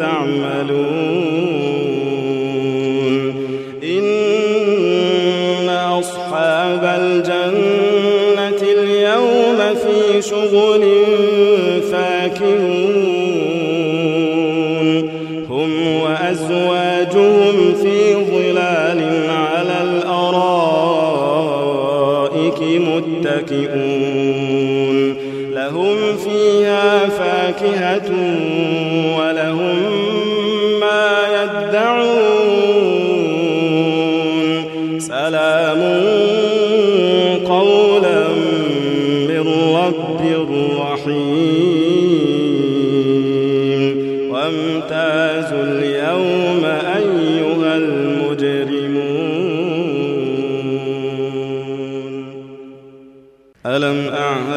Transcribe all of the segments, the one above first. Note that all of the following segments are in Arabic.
تعملون. إن أصحاب الجنة اليوم في شغل فاكهون. هم وأزواجهم في ظلال على الأرائك متكئون. لهم فيها فاكهة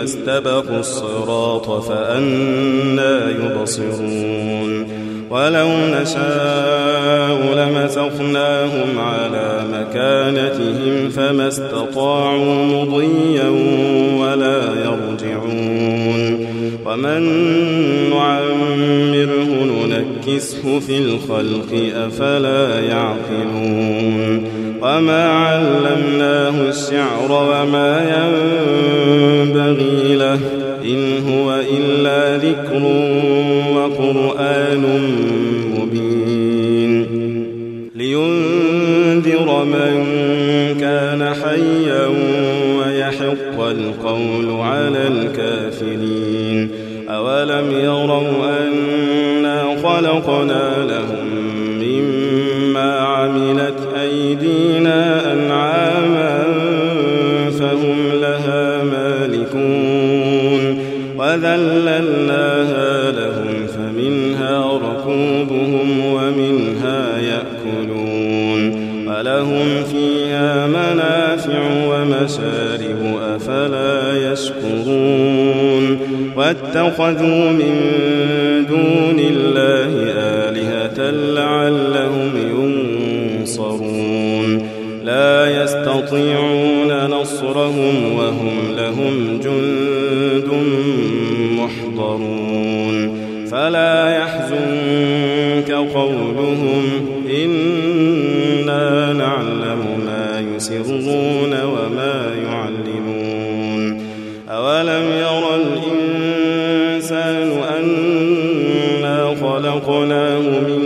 فاستبقوا الصراط فأنا يبصرون. ولو نشاء لمسخناهم على مكانتهم فما استطاعوا مضيا ولا يرجعون. ومن نعمره ننكسه في الخلق أفلا يعقلون. وما علمناه الشعر وما ينبغي له إن هو إلا ذكر وقرآن مبين لينذر من كان حيا ويحق القول على الكافرين أولم يروا أنا خلقنا آلهة لعلهم ينصرون. لا يستطيعون نصرهم وهم لهم جند. خلقناه من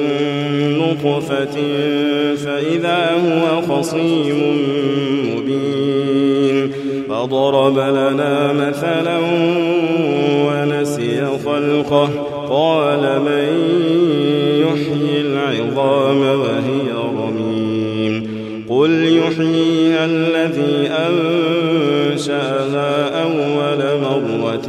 نطفة فإذا هو خصيم مبين فضرب لنا مثلا ونسي خلقه قال من يحيي العظام وهي رميم قل يحييها الذي أنشأها أول مرة